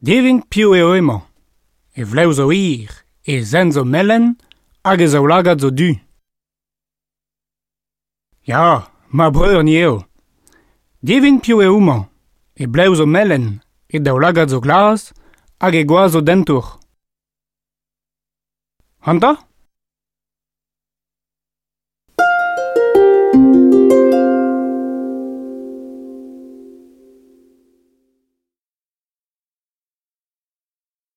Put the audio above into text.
Devin piv eo emañ, e vlev zo ir, e zen zo melen, hag ez aoulagad zo du. Ja, ma breur ni eo. Devin piv eo emañ, e blev zo melen, e daoulagad zo glas, hag e gwa zo dentour. Hanta?